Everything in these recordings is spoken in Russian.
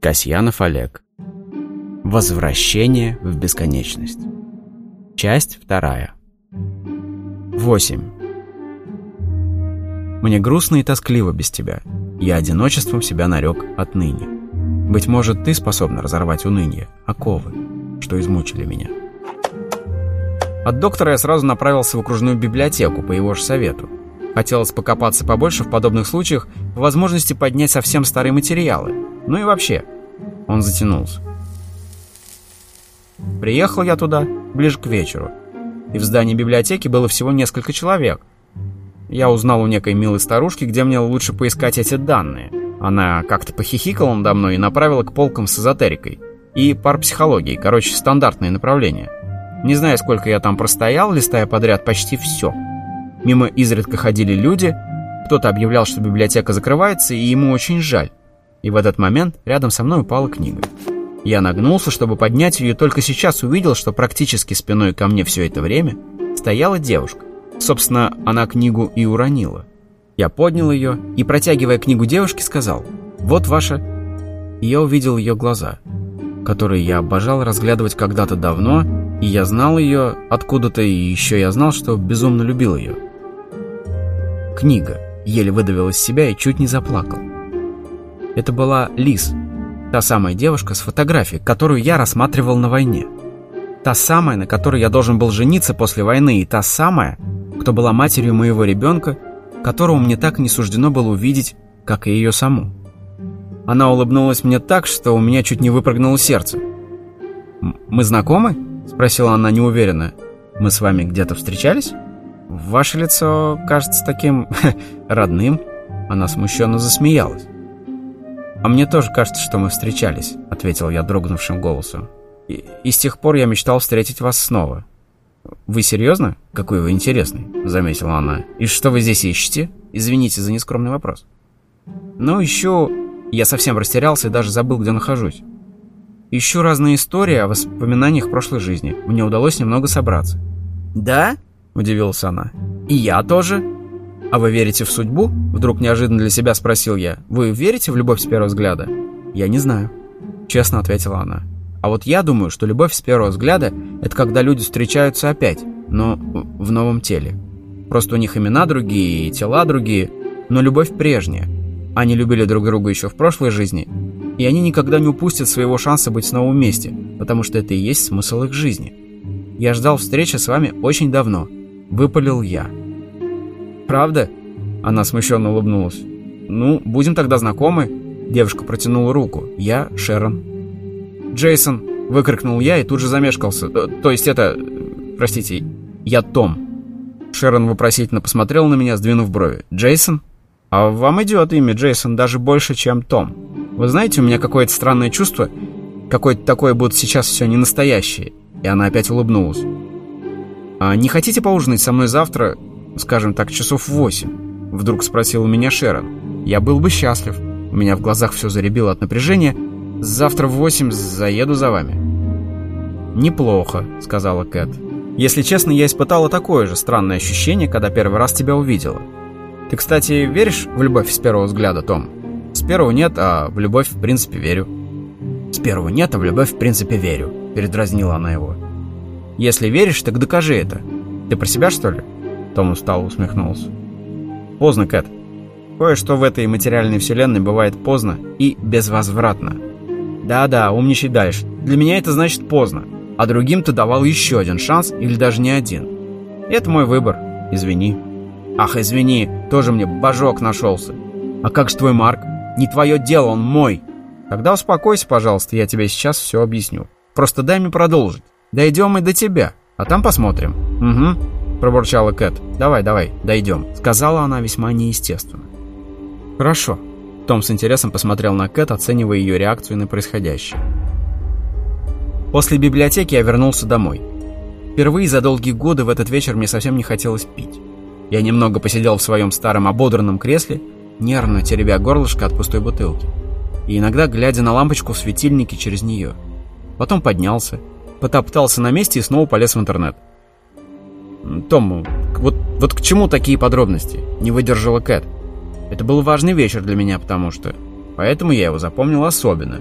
Касьянов Олег. Возвращение в бесконечность. Часть вторая. 8. Мне грустно и тоскливо без тебя. Я одиночеством себя нарек отныне. Быть может, ты способна разорвать уныние, оковы, что измучили меня. От доктора я сразу направился в окружную библиотеку по его же совету. Хотелось покопаться побольше в подобных случаях, по возможности поднять совсем старые материалы. Ну и вообще. Он затянулся. Приехал я туда ближе к вечеру. И в здании библиотеки было всего несколько человек. Я узнал у некой милой старушки, где мне лучше поискать эти данные. Она как-то похихикала надо мной и направила к полкам с эзотерикой. И парапсихологией, короче, стандартные направления. Не знаю, сколько я там простоял, листая подряд почти все. Мимо изредка ходили люди, кто-то объявлял, что библиотека закрывается, и ему очень жаль. И в этот момент рядом со мной упала книга. Я нагнулся, чтобы поднять ее, и только сейчас увидел, что практически спиной ко мне все это время стояла девушка. Собственно, она книгу и уронила. Я поднял ее и, протягивая книгу девушке, сказал «Вот ваша...» И я увидел ее глаза, которые я обожал разглядывать когда-то давно, и я знал ее откуда-то, и еще я знал, что безумно любил ее. Книга еле выдавил из себя и чуть не заплакал. Это была Лиз, та самая девушка с фотографией, которую я рассматривал на войне. Та самая, на которой я должен был жениться после войны, и та самая, кто была матерью моего ребенка, которого мне так не суждено было увидеть, как и ее саму. Она улыбнулась мне так, что у меня чуть не выпрыгнуло сердце. «Мы знакомы?» – спросила она неуверенно. «Мы с вами где-то встречались?» «Ваше лицо кажется таким... родным». Она смущенно засмеялась. «А мне тоже кажется, что мы встречались», — ответил я дрогнувшим голосом. И, «И с тех пор я мечтал встретить вас снова». «Вы серьезно? Какой вы интересный», — заметила она. «И что вы здесь ищете? Извините за нескромный вопрос». «Ну, ищу...» Я совсем растерялся и даже забыл, где нахожусь. Ищу разные истории о воспоминаниях прошлой жизни. Мне удалось немного собраться. «Да?» – удивилась она. «И я тоже?» «А вы верите в судьбу?» Вдруг неожиданно для себя спросил я. «Вы верите в любовь с первого взгляда?» «Я не знаю», — честно ответила она. «А вот я думаю, что любовь с первого взгляда — это когда люди встречаются опять, но в новом теле. Просто у них имена другие и тела другие, но любовь прежняя. Они любили друг друга еще в прошлой жизни, и они никогда не упустят своего шанса быть снова вместе, потому что это и есть смысл их жизни. Я ждал встречи с вами очень давно. Выпалил я. «Правда?» Она смущенно улыбнулась. «Ну, будем тогда знакомы». Девушка протянула руку. «Я Шерон». «Джейсон!» — выкрикнул я и тут же замешкался. «Э, «То есть это... Простите, я Том». Шерон вопросительно посмотрел на меня, сдвинув брови. «Джейсон?» «А вам идет имя Джейсон даже больше, чем Том. Вы знаете, у меня какое-то странное чувство, какое-то такое, будто сейчас все не настоящее». И она опять улыбнулась. «А не хотите поужинать со мной завтра скажем так, часов восемь?» Вдруг спросил у меня Шерон. «Я был бы счастлив. У меня в глазах все заребило от напряжения. Завтра в восемь заеду за вами». «Неплохо», — сказала Кэт. «Если честно, я испытала такое же странное ощущение, когда первый раз тебя увидела. Ты, кстати, веришь в любовь с первого взгляда, Том?» «С первого нет, а в любовь в принципе верю». «С первого нет, а в любовь в принципе верю», — передразнила она его. «Если веришь, так докажи это. Ты про себя, что ли?» Том устало усмехнулся. «Поздно, Кэт. Кое-что в этой материальной вселенной бывает поздно и безвозвратно. Да-да, умничай дальше. Для меня это значит поздно. А другим ты давал еще один шанс или даже не один. Это мой выбор. Извини». «Ах, извини, тоже мне божок нашелся. А как же твой Марк? Не твое дело, он мой». «Тогда успокойся, пожалуйста, я тебе сейчас все объясню. Просто дай мне продолжить. Дойдем и до тебя, а там посмотрим». «Угу». — пробурчала Кэт. «Давай, давай, дойдем», — сказала она весьма неестественно. «Хорошо». Том с интересом посмотрел на Кэт, оценивая ее реакцию на происходящее. После библиотеки я вернулся домой. Впервые за долгие годы в этот вечер мне совсем не хотелось пить. Я немного посидел в своем старом ободранном кресле, нервно теребя горлышко от пустой бутылки, и иногда глядя на лампочку в светильнике через нее. Потом поднялся, потоптался на месте и снова полез в интернет. «Том, вот, вот к чему такие подробности?» — не выдержала Кэт. Это был важный вечер для меня, потому что... Поэтому я его запомнил особенно.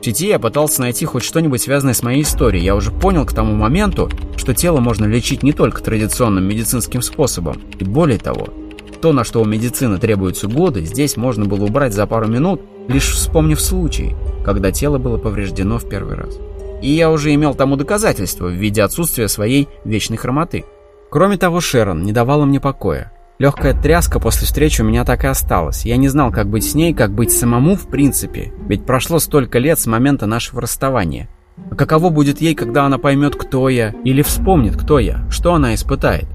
В сети я пытался найти хоть что-нибудь связанное с моей историей. Я уже понял к тому моменту, что тело можно лечить не только традиционным медицинским способом. И более того, то, на что у медицины требуются годы, здесь можно было убрать за пару минут, лишь вспомнив случай, когда тело было повреждено в первый раз. И я уже имел тому доказательство в виде отсутствия своей вечной хромоты. Кроме того, Шерон не давала мне покоя. Легкая тряска после встречи у меня так и осталась. Я не знал, как быть с ней, как быть самому в принципе. Ведь прошло столько лет с момента нашего расставания. А каково будет ей, когда она поймет, кто я, или вспомнит, кто я, что она испытает?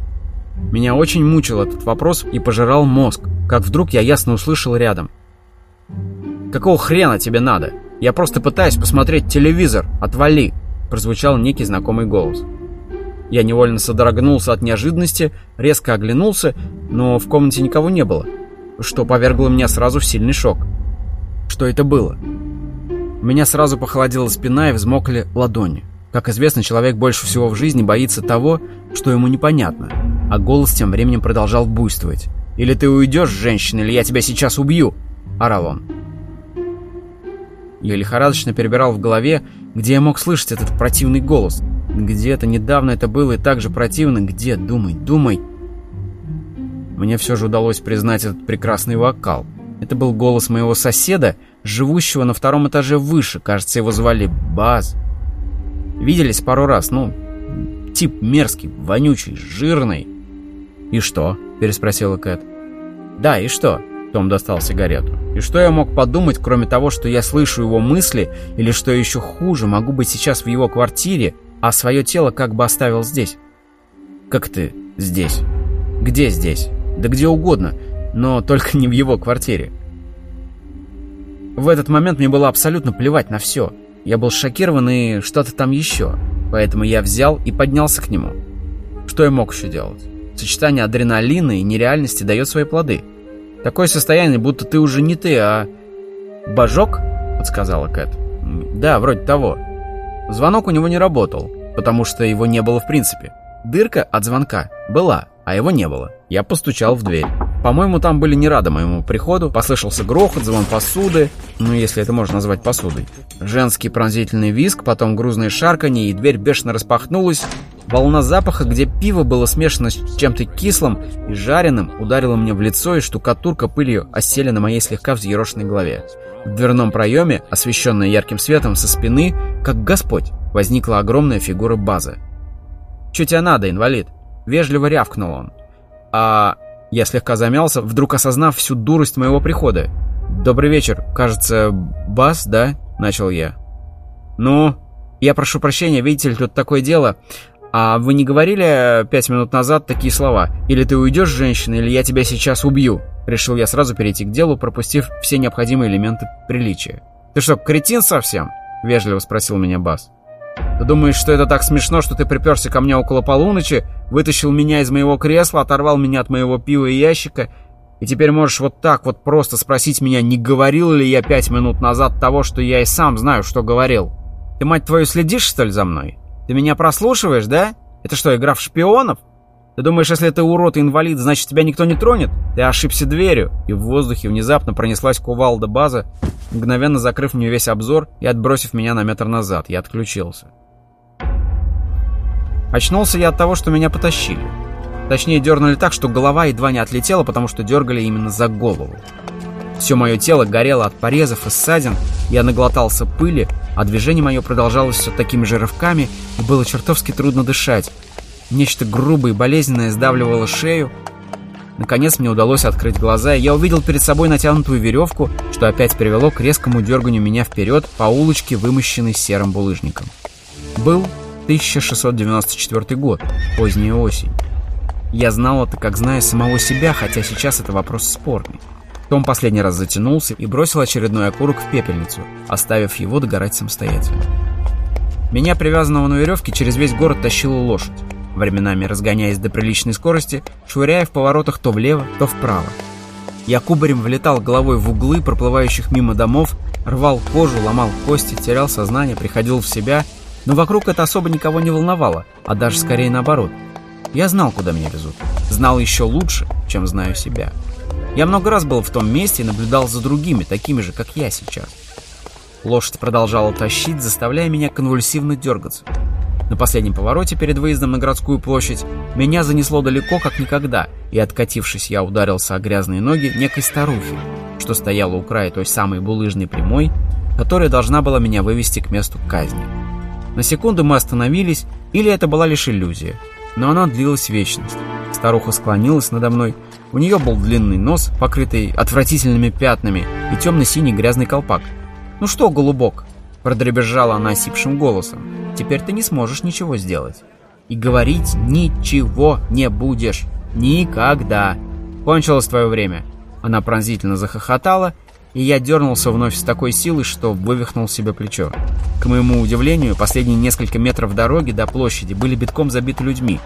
Меня очень мучил этот вопрос и пожирал мозг, как вдруг я ясно услышал рядом. «Какого хрена тебе надо? Я просто пытаюсь посмотреть телевизор. Отвали!» Прозвучал некий знакомый голос. Я невольно содрогнулся от неожиданности, резко оглянулся, но в комнате никого не было, что повергло меня сразу в сильный шок. Что это было? У меня сразу похолодела спина и взмокли ладони. Как известно, человек больше всего в жизни боится того, что ему непонятно. А голос тем временем продолжал буйствовать. «Или ты уйдешь, женщина, или я тебя сейчас убью!» – орал он. Я лихорадочно перебирал в голове, где я мог слышать этот противный голос. Где-то недавно это было и так же противно. Где? Думай, думай. Мне все же удалось признать этот прекрасный вокал. Это был голос моего соседа, живущего на втором этаже выше. Кажется, его звали Баз. Виделись пару раз, ну, тип мерзкий, вонючий, жирный. «И что?» – переспросила Кэт. «Да, и что?» – Том достал сигарету. «И что я мог подумать, кроме того, что я слышу его мысли, или что еще хуже, могу быть сейчас в его квартире, а свое тело как бы оставил здесь?» «Как ты здесь?» «Где здесь?» «Да где угодно, но только не в его квартире». В этот момент мне было абсолютно плевать на все. Я был шокирован и что-то там еще. Поэтому я взял и поднялся к нему. Что я мог еще делать? Сочетание адреналина и нереальности дает свои плоды. Такое состояние, будто ты уже не ты, а... «Божок?» — подсказала Кэт. «Да, вроде того». Звонок у него не работал, потому что его не было в принципе. Дырка от звонка была, а его не было. Я постучал в дверь. По-моему, там были не рады моему приходу. Послышался грохот, звон посуды, ну, если это можно назвать посудой. Женский пронзительный визг, потом грузное шарканье, и дверь бешено распахнулась. Волна запаха, где пиво было смешано с чем-то кислым и жареным, ударила мне в лицо, и штукатурка пылью осели на моей слегка взъерошенной голове. В дверном проеме, освещенная ярким светом со спины, как Господь, возникла огромная фигура базы. «Чё тебе надо, инвалид?» Вежливо рявкнул он. А я слегка замялся, вдруг осознав всю дурость моего прихода. «Добрый вечер. Кажется, Бас, да?» — начал я. «Ну, я прошу прощения, видите ли, тут такое дело. А вы не говорили пять минут назад такие слова? Или ты уйдешь, женщина, или я тебя сейчас убью?» Решил я сразу перейти к делу, пропустив все необходимые элементы приличия. «Ты что, кретин совсем?» — вежливо спросил меня Бас. Ты думаешь, что это так смешно, что ты приперся ко мне около полуночи, вытащил меня из моего кресла, оторвал меня от моего пива и ящика, и теперь можешь вот так вот просто спросить меня, не говорил ли я пять минут назад того, что я и сам знаю, что говорил? Ты, мать твою, следишь, что ли, за мной? Ты меня прослушиваешь, да? Это что, игра в шпионов? Ты думаешь, если ты урод и инвалид, значит тебя никто не тронет? Ты ошибся дверью. И в воздухе внезапно пронеслась кувалда база, мгновенно закрыв мне весь обзор и отбросив меня на метр назад. Я отключился. Очнулся я от того, что меня потащили. Точнее, дернули так, что голова едва не отлетела, потому что дергали именно за голову. Все мое тело горело от порезов и ссадин, я наглотался пыли, а движение мое продолжалось все такими же рывками, и было чертовски трудно дышать. Нечто грубое и болезненное сдавливало шею. Наконец мне удалось открыть глаза, и я увидел перед собой натянутую веревку, что опять привело к резкому дерганию меня вперед по улочке, вымощенной серым булыжником. Был 1694 год, поздняя осень. Я знал это, как зная самого себя, хотя сейчас это вопрос спорный. Том последний раз затянулся и бросил очередной окурок в пепельницу, оставив его догорать самостоятельно. Меня, привязанного на веревке, через весь город тащила лошадь временами разгоняясь до приличной скорости, швыряя в поворотах то влево, то вправо. Я кубарем влетал головой в углы проплывающих мимо домов, рвал кожу, ломал кости, терял сознание, приходил в себя, но вокруг это особо никого не волновало, а даже скорее наоборот. Я знал, куда меня везут. Знал еще лучше, чем знаю себя. Я много раз был в том месте и наблюдал за другими, такими же, как я сейчас. Лошадь продолжала тащить, заставляя меня конвульсивно дергаться. На последнем повороте перед выездом на городскую площадь меня занесло далеко, как никогда, и, откатившись, я ударился о грязные ноги некой старухи, что стояла у края той самой булыжной прямой, которая должна была меня вывести к месту казни. На секунду мы остановились, или это была лишь иллюзия, но она длилась вечность. Старуха склонилась надо мной, у нее был длинный нос, покрытый отвратительными пятнами, и темно-синий грязный колпак. «Ну что, голубок?» – продребезжала она осипшим голосом. «Теперь ты не сможешь ничего сделать. И говорить ничего не будешь. Никогда. Кончилось твое время». Она пронзительно захохотала, и я дернулся вновь с такой силой, что вывихнул себе плечо. К моему удивлению, последние несколько метров дороги до площади были битком забиты людьми.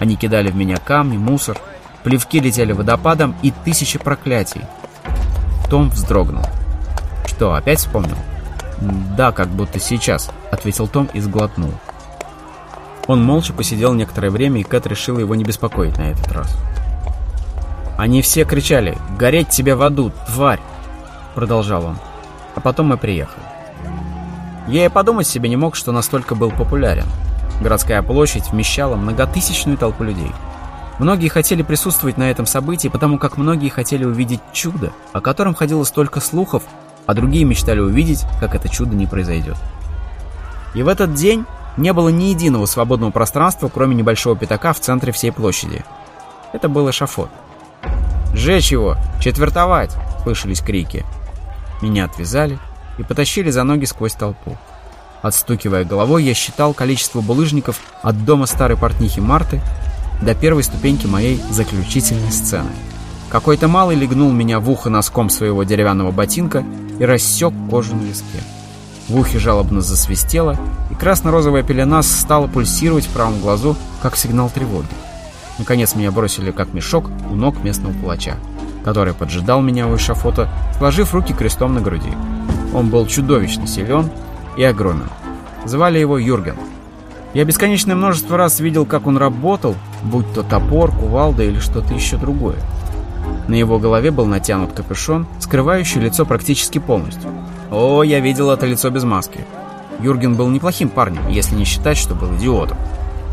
Они кидали в меня камни, мусор, плевки летели водопадом и тысячи проклятий. Том вздрогнул. «Что, опять вспомнил?» «Да, как будто сейчас», — ответил Том и сглотнул. Он молча посидел некоторое время, и Кэт решила его не беспокоить на этот раз. Они все кричали «Гореть тебе в аду, тварь!» Продолжал он. А потом мы приехали. Я и подумать себе не мог, что настолько был популярен. Городская площадь вмещала многотысячную толпу людей. Многие хотели присутствовать на этом событии, потому как многие хотели увидеть чудо, о котором ходило столько слухов, а другие мечтали увидеть, как это чудо не произойдет. И в этот день не было ни единого свободного пространства, кроме небольшого пятака в центре всей площади. Это был эшафот. «Жечь его! Четвертовать!» — слышались крики. Меня отвязали и потащили за ноги сквозь толпу. Отстукивая головой, я считал количество булыжников от дома старой портнихи Марты до первой ступеньки моей заключительной сцены. Какой-то малый легнул меня в ухо носком своего деревянного ботинка и рассек кожу на виске. В ухе жалобно засвистело, и красно-розовая пелена стала пульсировать в правом глазу, как сигнал тревоги. Наконец меня бросили как мешок у ног местного палача, который поджидал меня у эшафота, сложив руки крестом на груди. Он был чудовищно силен и огромен. Звали его Юрген. Я бесконечное множество раз видел, как он работал, будь то топор, кувалда или что-то еще другое. На его голове был натянут капюшон, скрывающий лицо практически полностью. О, я видел это лицо без маски. Юрген был неплохим парнем, если не считать, что был идиотом.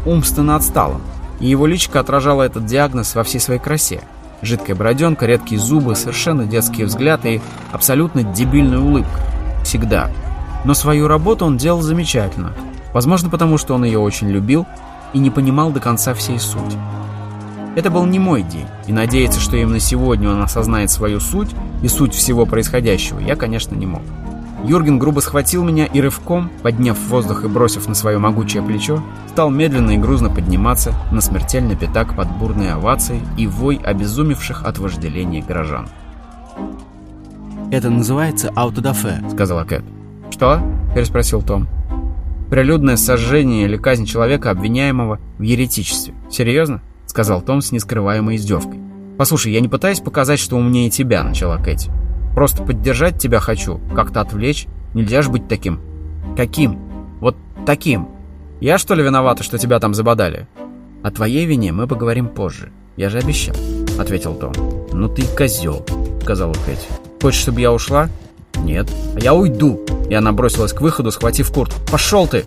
Умственно отсталым, и его личико отражало этот диагноз во всей своей красе. Жидкая броденка, редкие зубы, совершенно детский взгляд и абсолютно дебильная улыбка. Всегда. Но свою работу он делал замечательно. Возможно, потому что он ее очень любил и не понимал до конца всей сути. Это был не мой день, и надеяться, что именно сегодня он осознает свою суть и суть всего происходящего, я, конечно, не мог. Юрген грубо схватил меня и рывком, подняв в воздух и бросив на свое могучее плечо, стал медленно и грузно подниматься на смертельный пятак под бурные овации и вой обезумевших от вожделения горожан. «Это называется аутодафе», — сказала Кэт. «Что?» — переспросил Том. «Прилюдное сожжение или казнь человека, обвиняемого в еретичестве. Серьезно?» — сказал Том с нескрываемой издевкой. «Послушай, я не пытаюсь показать, что умнее тебя», — начала Кэти. Просто поддержать тебя хочу, как-то отвлечь. Нельзя же быть таким. Каким? Вот таким. Я что ли виновата, что тебя там забодали? О твоей вине мы поговорим позже. Я же обещал, ответил Том. Ну ты козел, сказала Кэти. Хочешь, чтобы я ушла? Нет. Я уйду. И она бросилась к выходу, схватив куртку. Пошел ты!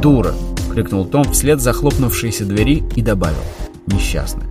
Дура! крикнул Том вслед захлопнувшейся двери и добавил. Несчастная.